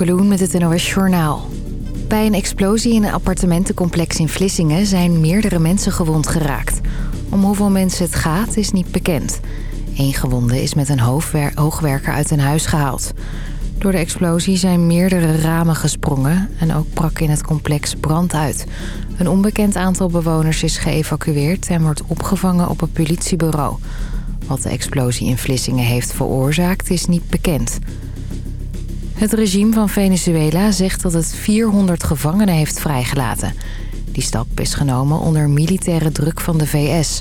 Kloen met het NOS Journaal. Bij een explosie in een appartementencomplex in Vlissingen zijn meerdere mensen gewond geraakt. Om hoeveel mensen het gaat is niet bekend. Eén gewonde is met een hoogwerker uit een huis gehaald. Door de explosie zijn meerdere ramen gesprongen en ook brak in het complex brand uit. Een onbekend aantal bewoners is geëvacueerd en wordt opgevangen op het politiebureau. Wat de explosie in Vlissingen heeft veroorzaakt is niet bekend. Het regime van Venezuela zegt dat het 400 gevangenen heeft vrijgelaten. Die stap is genomen onder militaire druk van de VS.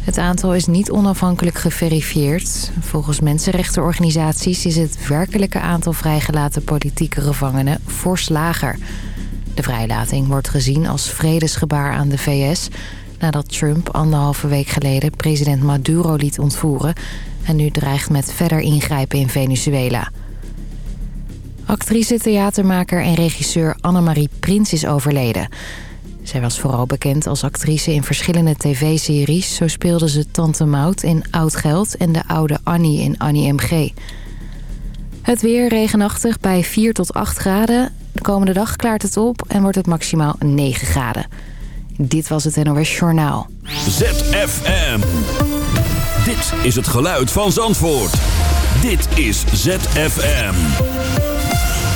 Het aantal is niet onafhankelijk geverifieerd. Volgens mensenrechtenorganisaties is het werkelijke aantal vrijgelaten politieke gevangenen fors lager. De vrijlating wordt gezien als vredesgebaar aan de VS... nadat Trump anderhalve week geleden president Maduro liet ontvoeren... en nu dreigt met verder ingrijpen in Venezuela... Actrice, theatermaker en regisseur Annemarie Prins is overleden. Zij was vooral bekend als actrice in verschillende tv-series. Zo speelde ze Tante Maud in Oud Geld en de oude Annie in Annie M.G. Het weer regenachtig bij 4 tot 8 graden. De komende dag klaart het op en wordt het maximaal 9 graden. Dit was het NOS Journaal. ZFM. Dit is het geluid van Zandvoort. Dit is ZFM.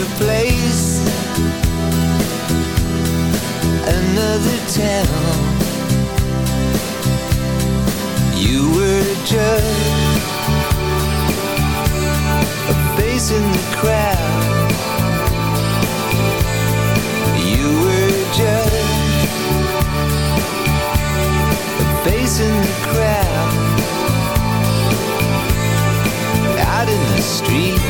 Another place. Another town. You were just A face in the crowd. You were just A face in the crowd. Out in the street.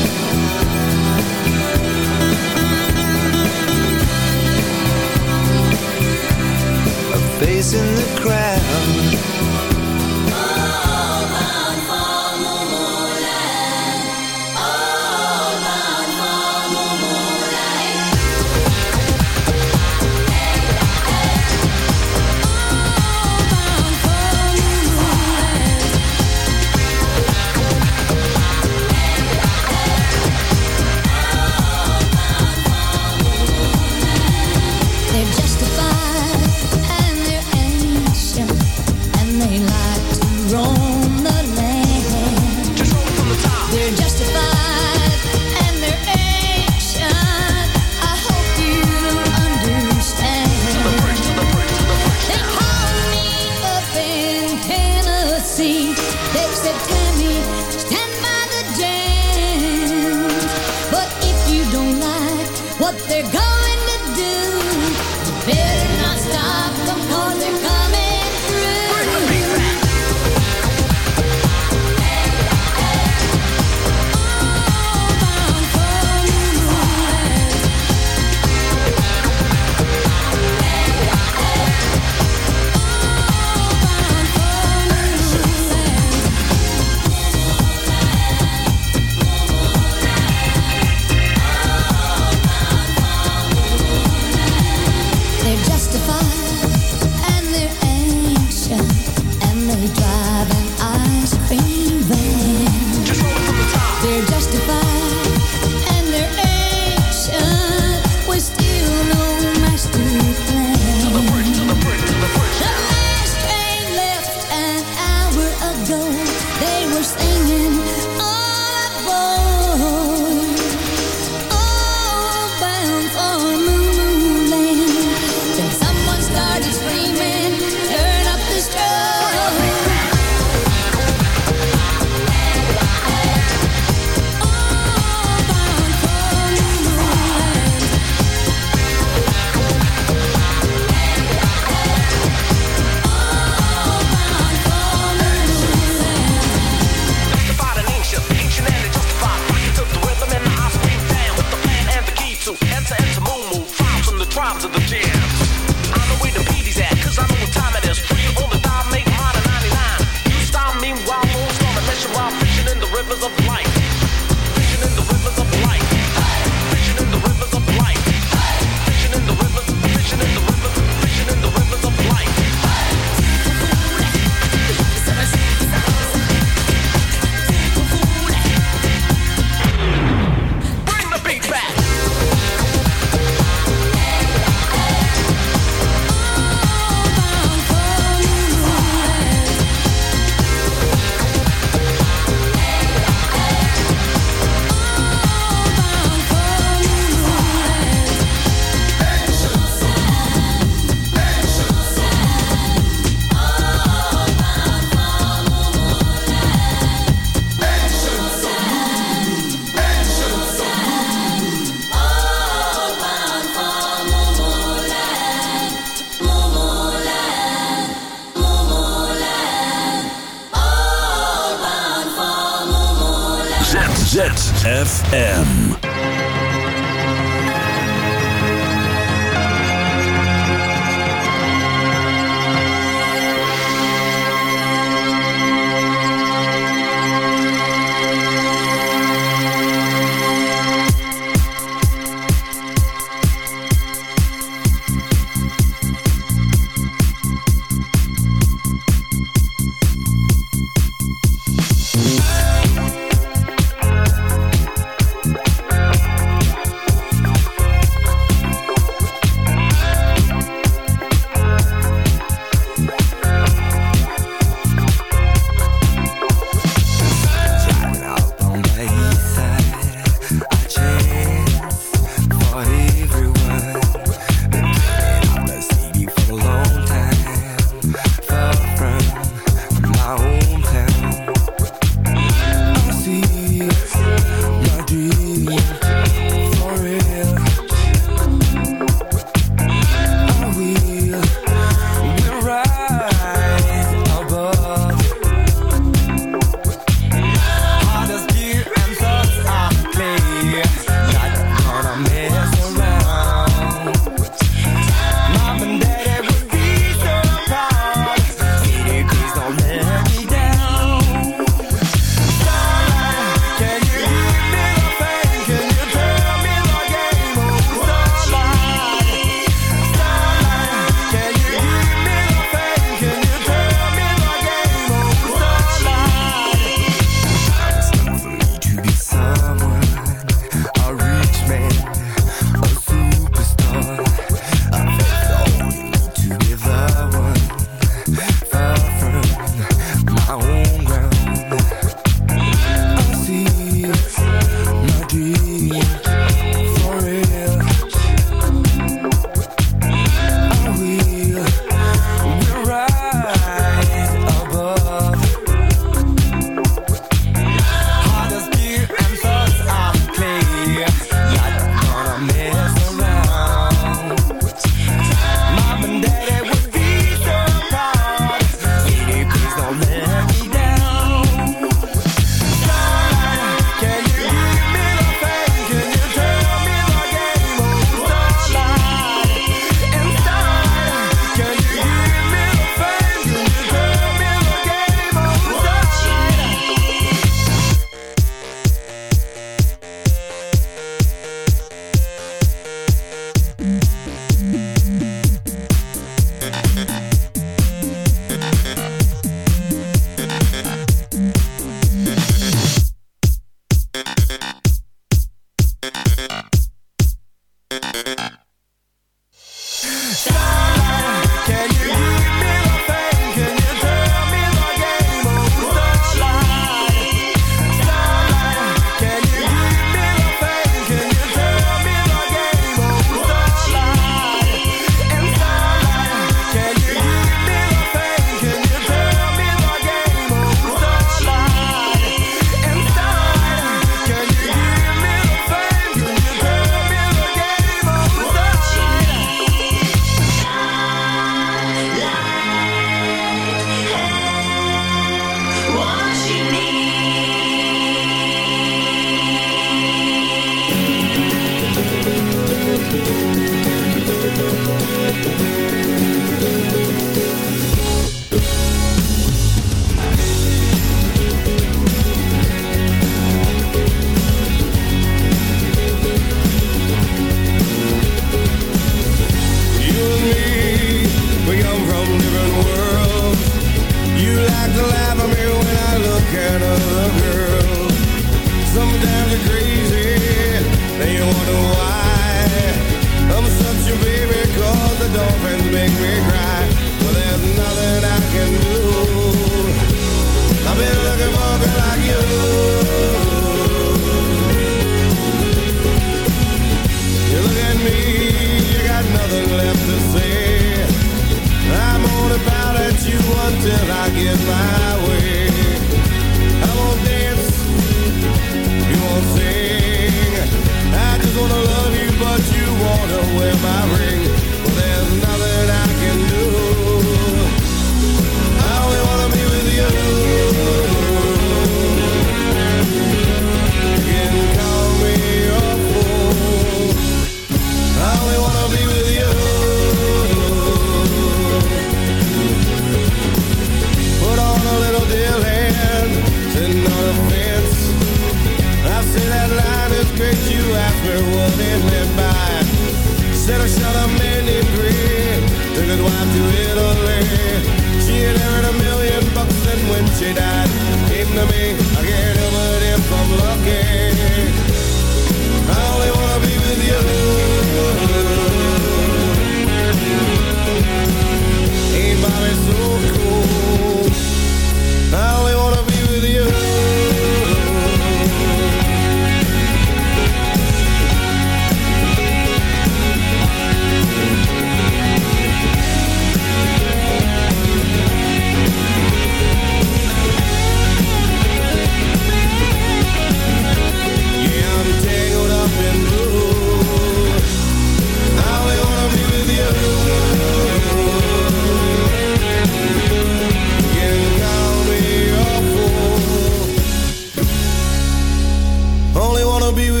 be with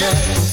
yeah.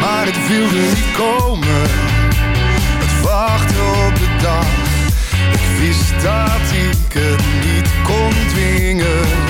maar het wilde niet komen. Het wachten op de dag, ik wist dat ik het niet kon dwingen.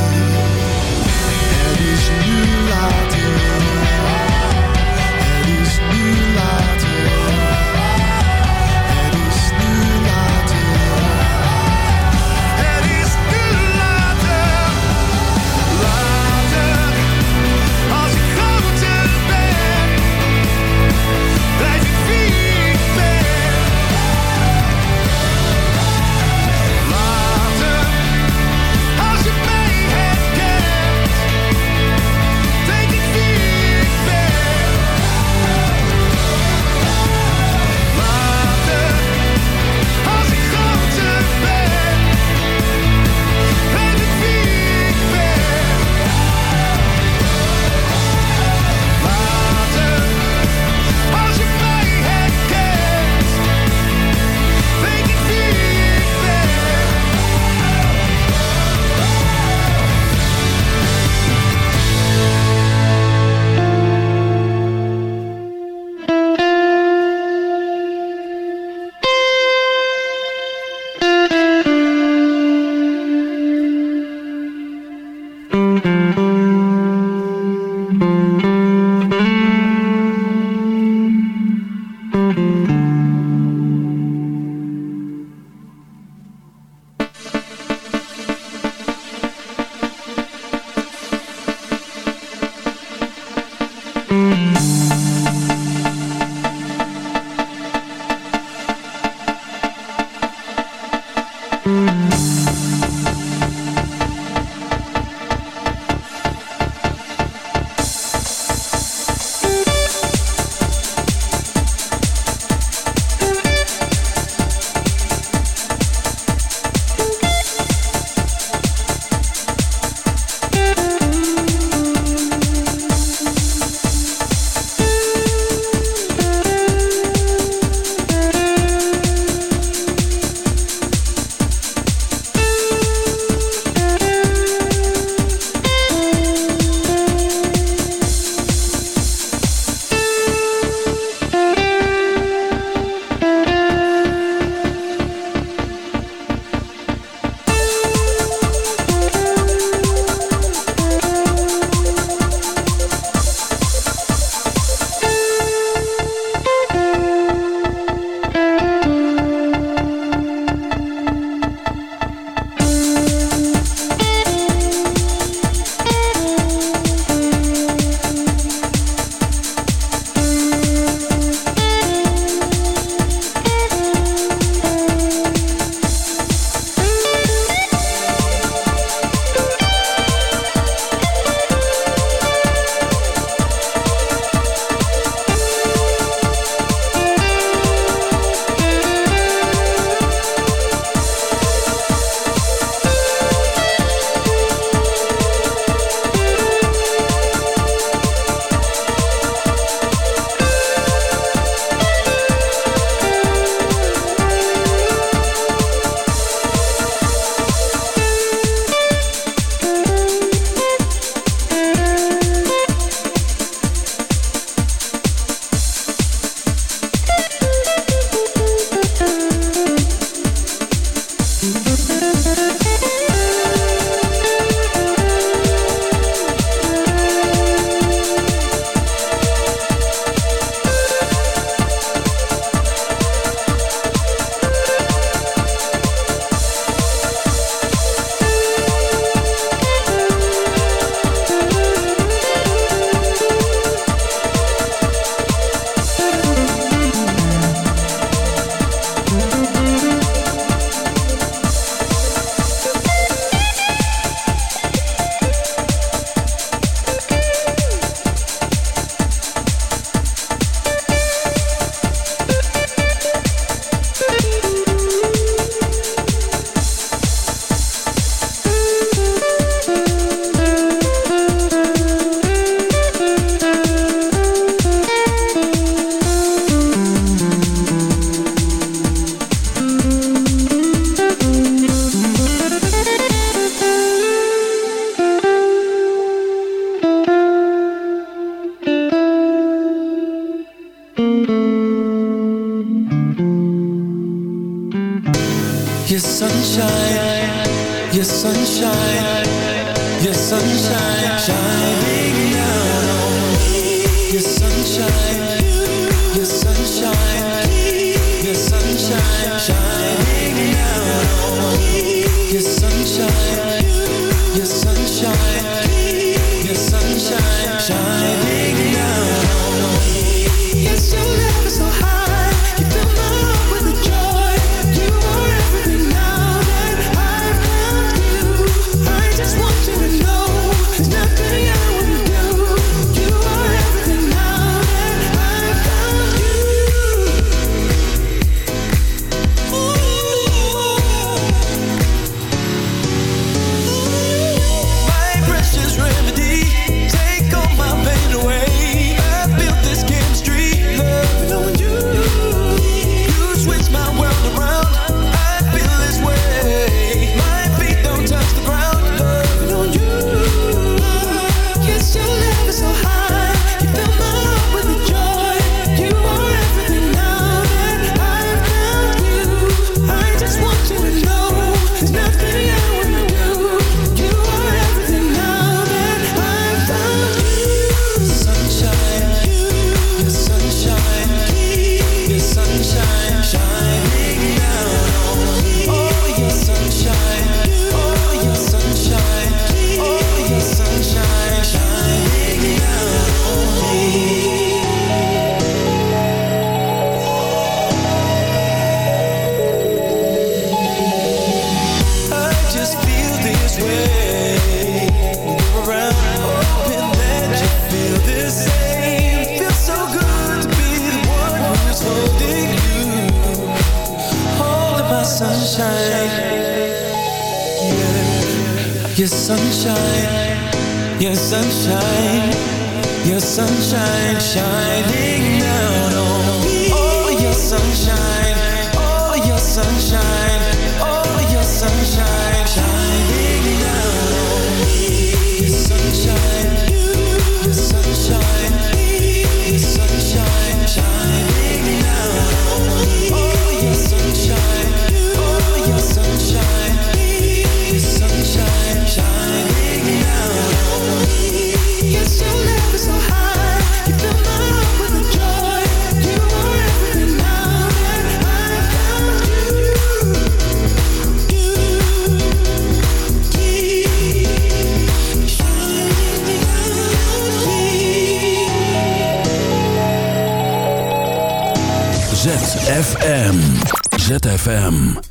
ZFM.